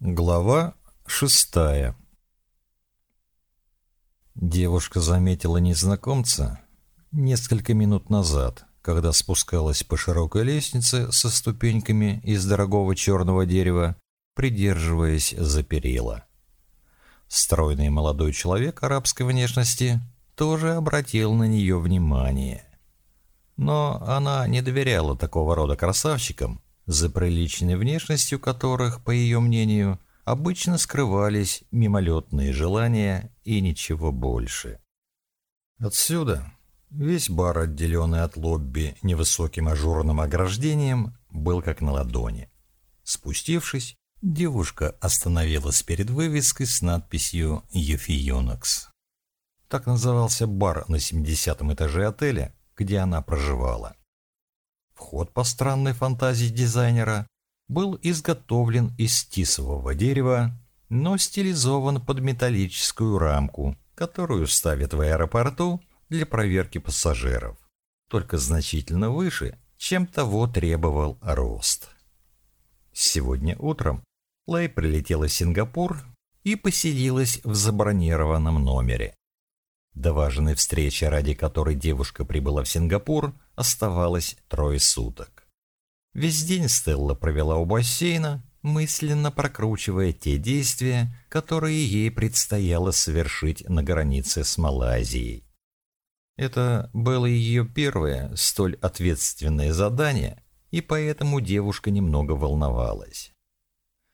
Глава шестая Девушка заметила незнакомца несколько минут назад, когда спускалась по широкой лестнице со ступеньками из дорогого черного дерева, придерживаясь за перила. Стройный молодой человек арабской внешности тоже обратил на нее внимание. Но она не доверяла такого рода красавчикам, за приличной внешностью которых, по ее мнению, обычно скрывались мимолетные желания и ничего больше. Отсюда весь бар, отделенный от лобби невысоким ажурным ограждением, был как на ладони. Спустившись, девушка остановилась перед вывеской с надписью «Ефионокс». Так назывался бар на 70 этаже отеля, где она проживала. Вход по странной фантазии дизайнера был изготовлен из тисового дерева, но стилизован под металлическую рамку, которую ставят в аэропорту для проверки пассажиров, только значительно выше, чем того требовал рост. Сегодня утром Лэй прилетела в Сингапур и поселилась в забронированном номере. До важной встречи, ради которой девушка прибыла в Сингапур, оставалось трое суток. Весь день Стелла провела у бассейна, мысленно прокручивая те действия, которые ей предстояло совершить на границе с Малайзией. Это было ее первое столь ответственное задание, и поэтому девушка немного волновалась.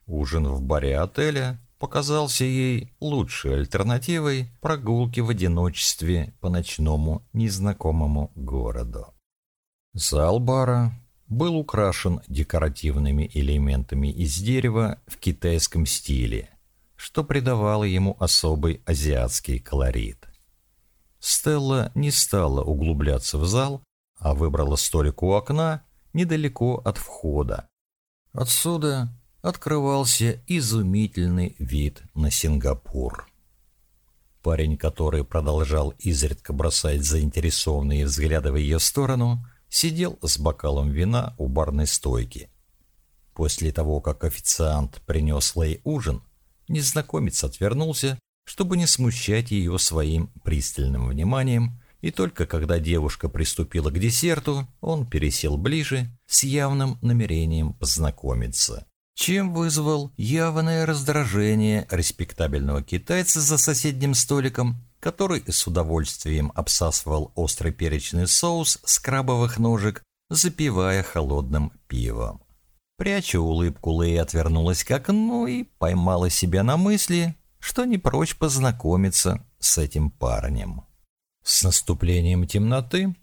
Ужин в баре отеля показался ей лучшей альтернативой прогулки в одиночестве по ночному незнакомому городу. Зал бара был украшен декоративными элементами из дерева в китайском стиле, что придавало ему особый азиатский колорит. Стелла не стала углубляться в зал, а выбрала столик у окна недалеко от входа. Отсюда открывался изумительный вид на Сингапур. Парень, который продолжал изредка бросать заинтересованные взгляды в ее сторону, сидел с бокалом вина у барной стойки. После того, как официант принес Лэй ужин, незнакомец отвернулся, чтобы не смущать ее своим пристальным вниманием, и только когда девушка приступила к десерту, он пересел ближе с явным намерением познакомиться чем вызвал явное раздражение респектабельного китайца за соседним столиком, который с удовольствием обсасывал острый перечный соус с крабовых ножек, запивая холодным пивом. Пряча улыбку, Лэй отвернулась к окну и поймала себя на мысли, что не прочь познакомиться с этим парнем. С наступлением темноты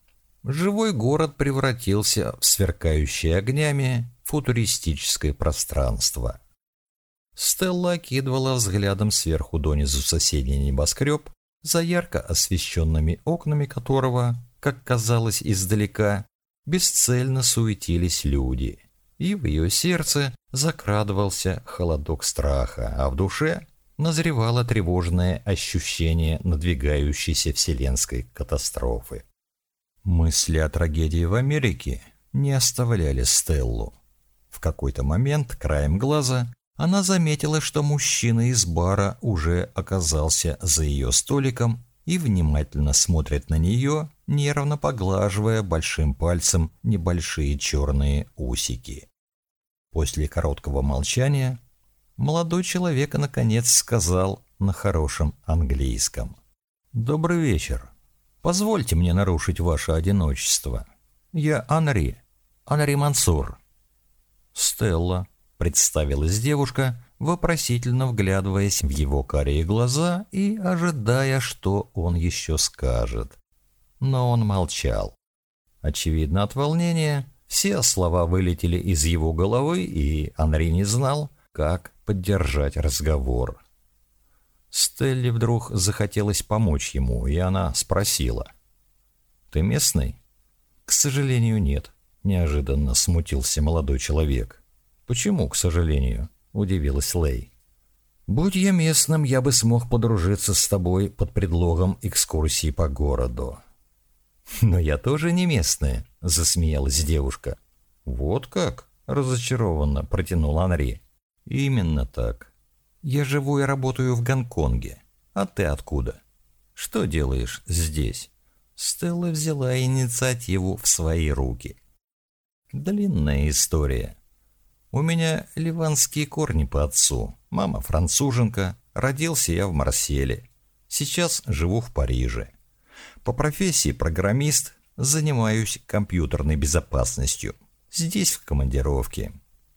живой город превратился в сверкающий огнями футуристическое пространство. Стелла окидывала взглядом сверху донизу соседний небоскреб, за ярко освещенными окнами которого, как казалось издалека, бесцельно суетились люди, и в ее сердце закрадывался холодок страха, а в душе назревало тревожное ощущение надвигающейся вселенской катастрофы. Мысли о трагедии в Америке не оставляли Стеллу. В какой-то момент, краем глаза, она заметила, что мужчина из бара уже оказался за ее столиком и внимательно смотрит на нее, нервно поглаживая большим пальцем небольшие черные усики. После короткого молчания молодой человек наконец сказал на хорошем английском. «Добрый вечер. Позвольте мне нарушить ваше одиночество. Я Анри, Анри Мансур». «Стелла», — представилась девушка, вопросительно вглядываясь в его карие глаза и ожидая, что он еще скажет. Но он молчал. Очевидно, от волнения все слова вылетели из его головы, и Анри не знал, как поддержать разговор. Стелле вдруг захотелось помочь ему, и она спросила. «Ты местный?» «К сожалению, нет», Неожиданно смутился молодой человек. «Почему, к сожалению?» – удивилась Лей. «Будь я местным, я бы смог подружиться с тобой под предлогом экскурсии по городу». «Но я тоже не местная», – засмеялась девушка. «Вот как?» – разочарованно протянул Анри. Именно так. Я живу и работаю в Гонконге. А ты откуда? Что делаешь здесь? Стелла взяла инициативу в свои руки. Длинная история. У меня ливанские корни по отцу. Мама француженка. Родился я в Марселе. Сейчас живу в Париже. По профессии программист, занимаюсь компьютерной безопасностью. Здесь в командировке.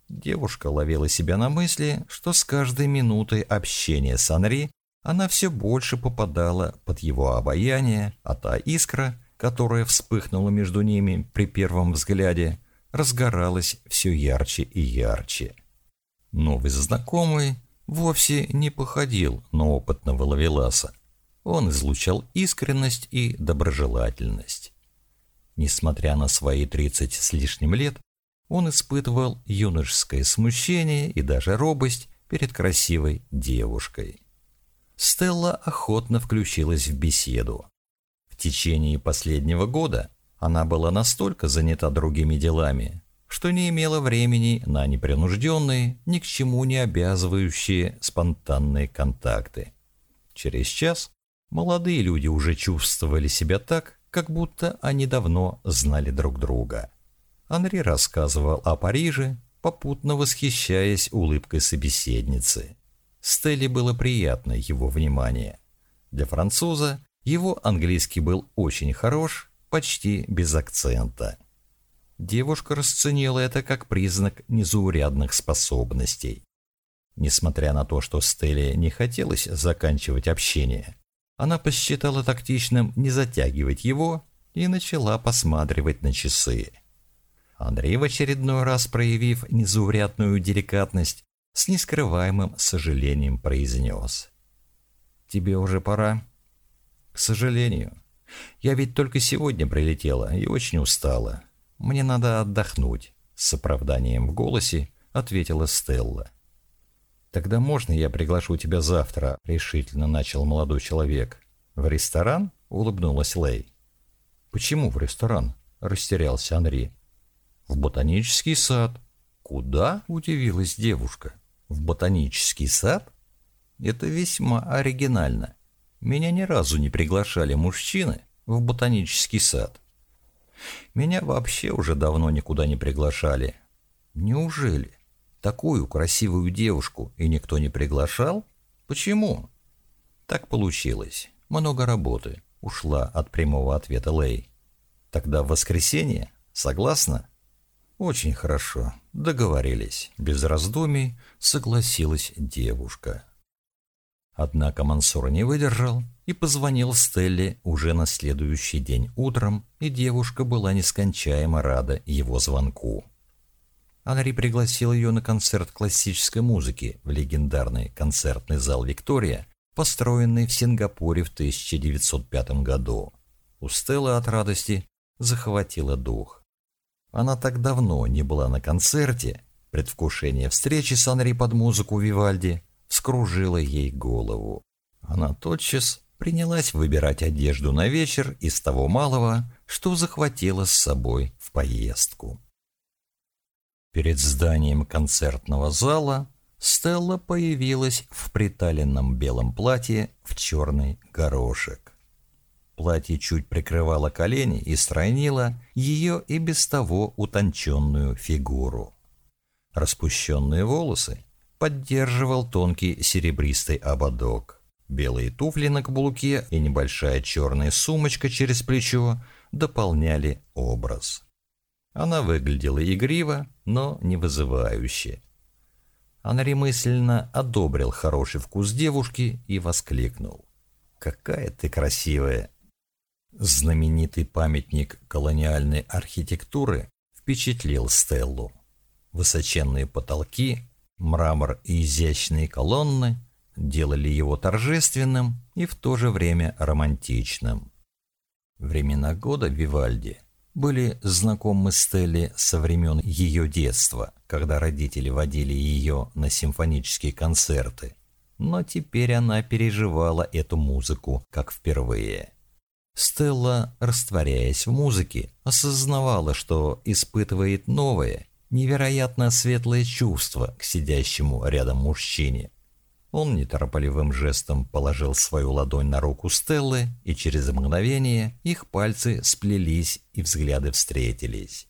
Девушка ловила себя на мысли, что с каждой минутой общения с Анри она все больше попадала под его обаяние, а та искра, которая вспыхнула между ними при первом взгляде, разгоралась все ярче и ярче. Новый знакомый вовсе не походил на опытного ловеласа. Он излучал искренность и доброжелательность. Несмотря на свои тридцать с лишним лет, он испытывал юношеское смущение и даже робость перед красивой девушкой. Стелла охотно включилась в беседу. В течение последнего года она была настолько занята другими делами, что не имела времени на непринужденные, ни к чему не обязывающие спонтанные контакты. Через час молодые люди уже чувствовали себя так, как будто они давно знали друг друга. Анри рассказывал о Париже, попутно восхищаясь улыбкой собеседницы. Стелле было приятно его внимание. Для француза его английский был очень хорош, почти без акцента. Девушка расценила это как признак незаурядных способностей. Несмотря на то, что Стелле не хотелось заканчивать общение, она посчитала тактичным не затягивать его и начала посматривать на часы. Андрей в очередной раз проявив незаурядную деликатность, с нескрываемым сожалением произнес. «Тебе уже пора?» «К сожалению. Я ведь только сегодня прилетела и очень устала. Мне надо отдохнуть», — с оправданием в голосе ответила Стелла. «Тогда можно я приглашу тебя завтра?» — решительно начал молодой человек. «В ресторан?» — улыбнулась Лей. «Почему в ресторан?» — растерялся Анри. «В ботанический сад». «Куда?» — удивилась девушка. В ботанический сад? Это весьма оригинально. Меня ни разу не приглашали мужчины в ботанический сад. Меня вообще уже давно никуда не приглашали. Неужели? Такую красивую девушку и никто не приглашал? Почему? Так получилось. Много работы. Ушла от прямого ответа Лей. Тогда в воскресенье? Согласна? Очень хорошо. Договорились. Без раздумий согласилась девушка. Однако Мансур не выдержал и позвонил Стелле уже на следующий день утром, и девушка была нескончаемо рада его звонку. Анри пригласил ее на концерт классической музыки в легендарный концертный зал «Виктория», построенный в Сингапуре в 1905 году. У Стеллы от радости захватило дух. Она так давно не была на концерте, предвкушение встречи с Анри под музыку Вивальди скружило ей голову. Она тотчас принялась выбирать одежду на вечер из того малого, что захватила с собой в поездку. Перед зданием концертного зала Стелла появилась в приталенном белом платье в черный горошек. Платье чуть прикрывало колени и стройнило ее и без того утонченную фигуру. Распущенные волосы поддерживал тонкий серебристый ободок. Белые туфли на каблуке и небольшая черная сумочка через плечо дополняли образ. Она выглядела игриво, но не вызывающе. Анри мысленно одобрил хороший вкус девушки и воскликнул. «Какая ты красивая!» Знаменитый памятник колониальной архитектуры впечатлил Стеллу. Высоченные потолки, мрамор и изящные колонны делали его торжественным и в то же время романтичным. Времена года Вивальди были знакомы Стелле со времен ее детства, когда родители водили ее на симфонические концерты, но теперь она переживала эту музыку как впервые. Стелла, растворяясь в музыке, осознавала, что испытывает новое, невероятно светлое чувство к сидящему рядом мужчине. Он неторопливым жестом положил свою ладонь на руку Стеллы, и через мгновение их пальцы сплелись и взгляды встретились.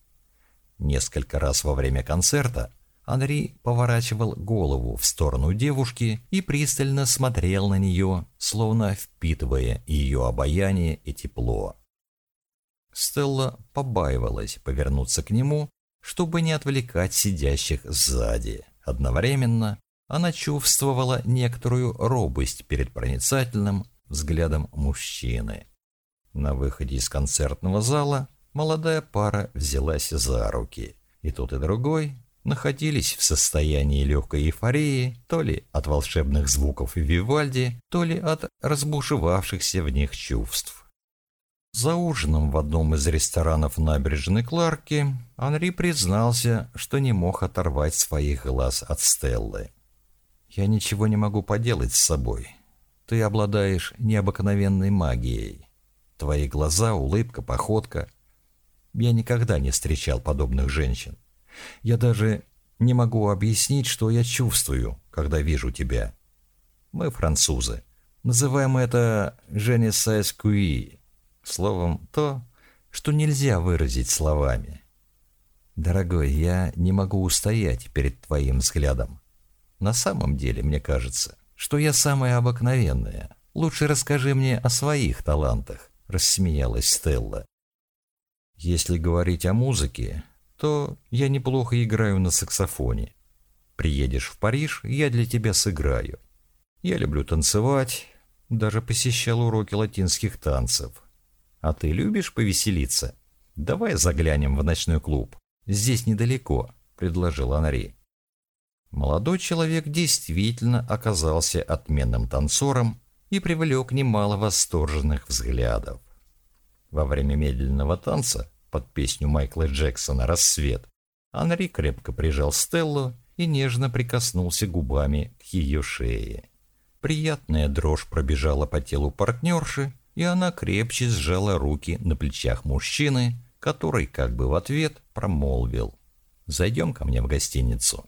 Несколько раз во время концерта Анри поворачивал голову в сторону девушки и пристально смотрел на нее, словно впитывая ее обаяние и тепло. Стелла побаивалась повернуться к нему, чтобы не отвлекать сидящих сзади. Одновременно она чувствовала некоторую робость перед проницательным взглядом мужчины. На выходе из концертного зала молодая пара взялась за руки, и тот и другой находились в состоянии легкой эйфории, то ли от волшебных звуков Вивальди, то ли от разбушевавшихся в них чувств. За ужином в одном из ресторанов набережной Кларки Анри признался, что не мог оторвать своих глаз от Стеллы. «Я ничего не могу поделать с собой. Ты обладаешь необыкновенной магией. Твои глаза, улыбка, походка. Я никогда не встречал подобных женщин. Я даже не могу объяснить, что я чувствую, когда вижу тебя. Мы французы. Называем это «женесайс куи», Словом, то, что нельзя выразить словами. Дорогой, я не могу устоять перед твоим взглядом. На самом деле, мне кажется, что я самая обыкновенная. Лучше расскажи мне о своих талантах, рассмеялась Стелла. Если говорить о музыке, то я неплохо играю на саксофоне. Приедешь в Париж, я для тебя сыграю. Я люблю танцевать, даже посещал уроки латинских танцев. А ты любишь повеселиться? Давай заглянем в ночной клуб. Здесь недалеко, предложил Анри. Молодой человек действительно оказался отменным танцором и привлек немало восторженных взглядов. Во время медленного танца под песню Майкла Джексона «Рассвет» Анри крепко прижал Стеллу и нежно прикоснулся губами к ее шее. Приятная дрожь пробежала по телу партнерши, и она крепче сжала руки на плечах мужчины, который как бы в ответ промолвил «Зайдем ко мне в гостиницу».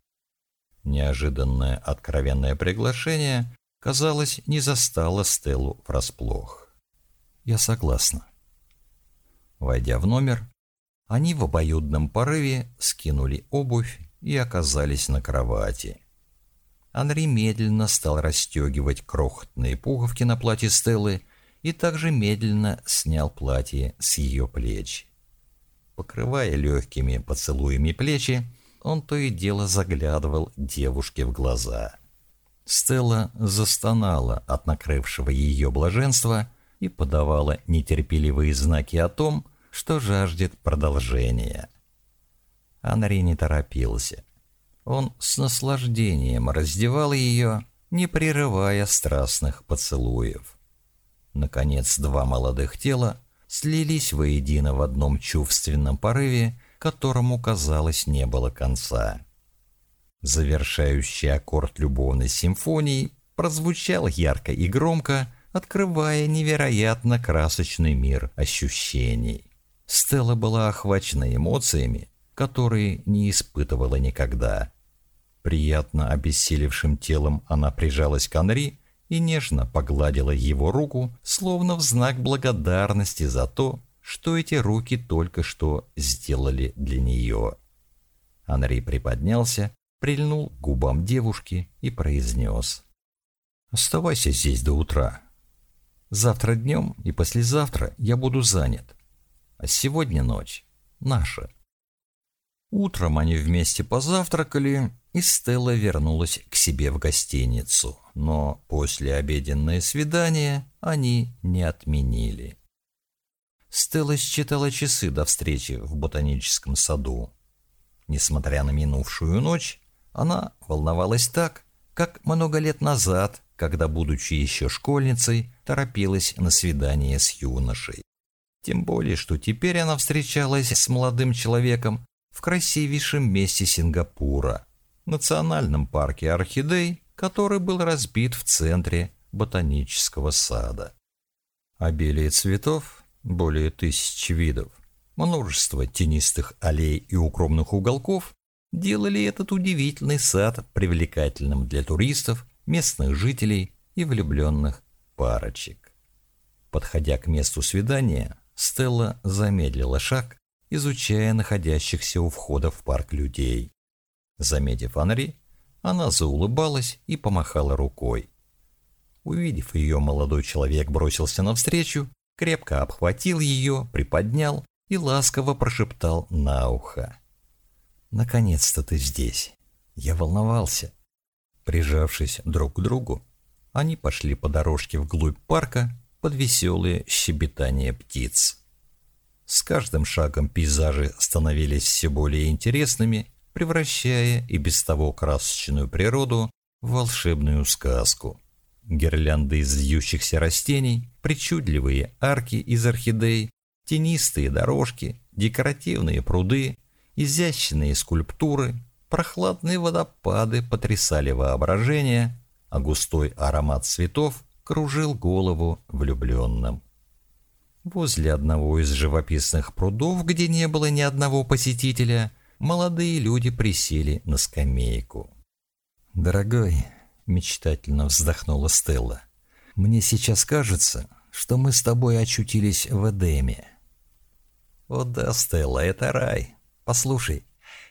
Неожиданное откровенное приглашение, казалось, не застало Стеллу врасплох. «Я согласна». Войдя в номер, они в обоюдном порыве скинули обувь и оказались на кровати. Анри медленно стал расстегивать крохотные пуговки на платье Стеллы, и также медленно снял платье с ее плеч. Покрывая легкими поцелуями плечи, он то и дело заглядывал девушке в глаза. Стелла застонала от накрывшего ее блаженства и подавала нетерпеливые знаки о том, что жаждет продолжения. Анри не торопился. Он с наслаждением раздевал ее, не прерывая страстных поцелуев. Наконец, два молодых тела слились воедино в одном чувственном порыве, которому, казалось, не было конца. Завершающий аккорд любовной симфонии прозвучал ярко и громко, открывая невероятно красочный мир ощущений. Стелла была охвачена эмоциями, которые не испытывала никогда. Приятно обессилевшим телом она прижалась к Анри, и нежно погладила его руку, словно в знак благодарности за то, что эти руки только что сделали для нее. Анри приподнялся, прильнул к губам девушки и произнес. «Оставайся здесь до утра. Завтра днем и послезавтра я буду занят. А сегодня ночь наша». Утром они вместе позавтракали, и Стелла вернулась к себе в гостиницу. Но после обеденное свидание они не отменили. Стелла считала часы до встречи в ботаническом саду. Несмотря на минувшую ночь, она волновалась так, как много лет назад, когда, будучи еще школьницей, торопилась на свидание с юношей. Тем более, что теперь она встречалась с молодым человеком, в красивейшем месте Сингапура, национальном парке орхидей, который был разбит в центре ботанического сада. Обилие цветов, более тысячи видов, множество тенистых аллей и укромных уголков делали этот удивительный сад привлекательным для туристов, местных жителей и влюбленных парочек. Подходя к месту свидания, Стелла замедлила шаг, изучая находящихся у входа в парк людей. Заметив Анри, она заулыбалась и помахала рукой. Увидев ее, молодой человек бросился навстречу, крепко обхватил ее, приподнял и ласково прошептал на ухо. «Наконец-то ты здесь. Я волновался». Прижавшись друг к другу, они пошли по дорожке вглубь парка под веселые щебетания птиц. С каждым шагом пейзажи становились все более интересными, превращая и без того красочную природу в волшебную сказку. Гирлянды из вьющихся растений, причудливые арки из орхидей, тенистые дорожки, декоративные пруды, изящные скульптуры, прохладные водопады потрясали воображение, а густой аромат цветов кружил голову влюбленным. Возле одного из живописных прудов, где не было ни одного посетителя, молодые люди присели на скамейку. «Дорогой», — мечтательно вздохнула Стелла, — «мне сейчас кажется, что мы с тобой очутились в Эдеме». «О да, Стелла, это рай. Послушай,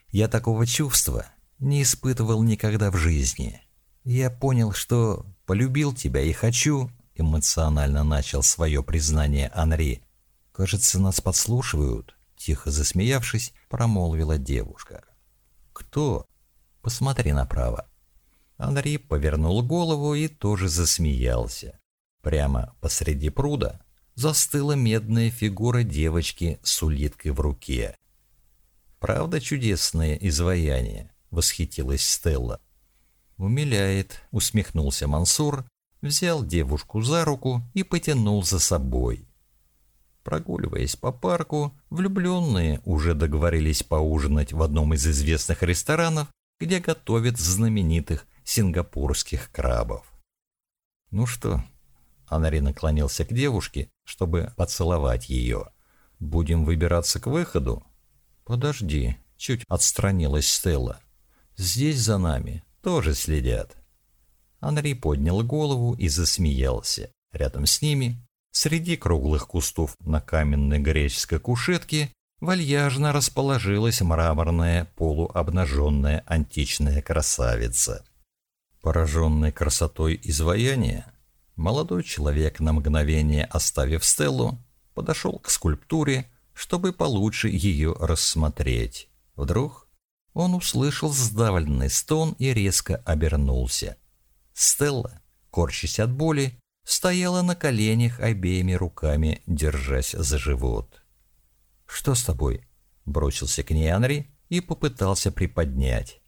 я такого чувства не испытывал никогда в жизни. Я понял, что полюбил тебя и хочу, эмоционально начал свое признание Анри. Кажется, нас подслушивают, тихо засмеявшись, промолвила девушка. Кто? Посмотри направо. Анри повернул голову и тоже засмеялся. Прямо посреди пруда застыла медная фигура девочки с улиткой в руке. «Правда чудесное изваяние?» — восхитилась Стелла. «Умиляет», — усмехнулся Мансур, взял девушку за руку и потянул за собой. Прогуливаясь по парку, влюбленные уже договорились поужинать в одном из известных ресторанов, где готовят знаменитых сингапурских крабов. «Ну что?» Анари наклонился к девушке, чтобы поцеловать ее. «Будем выбираться к выходу?» «Подожди», — чуть отстранилась Стелла. «Здесь за нами тоже следят». Анри поднял голову и засмеялся. Рядом с ними, среди круглых кустов на каменной греческой кушетке, вальяжно расположилась мраморная полуобнаженная античная красавица. Пораженный красотой изваяния, молодой человек на мгновение оставив Стеллу, подошел к скульптуре, чтобы получше ее рассмотреть. Вдруг он услышал сдавленный стон и резко обернулся. Стелла, корчась от боли, стояла на коленях обеими руками, держась за живот. «Что с тобой?» — бросился к ней Анри и попытался приподнять.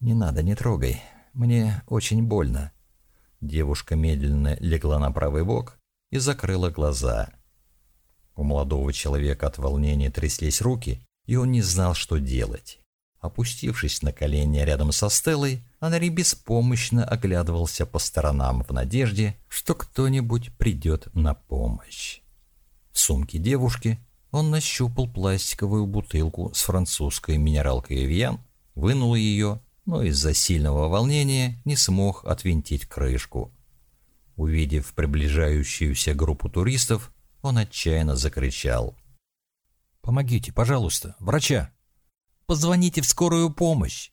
«Не надо, не трогай. Мне очень больно». Девушка медленно легла на правый бок и закрыла глаза. У молодого человека от волнения тряслись руки, и он не знал, что делать. Опустившись на колени рядом со Стеллой, Анри беспомощно оглядывался по сторонам в надежде, что кто-нибудь придет на помощь. В сумке девушки он нащупал пластиковую бутылку с французской минералкой «Эвьян», вынул ее, но из-за сильного волнения не смог отвинтить крышку. Увидев приближающуюся группу туристов, он отчаянно закричал. «Помогите, пожалуйста, врача!» Позвоните в скорую помощь.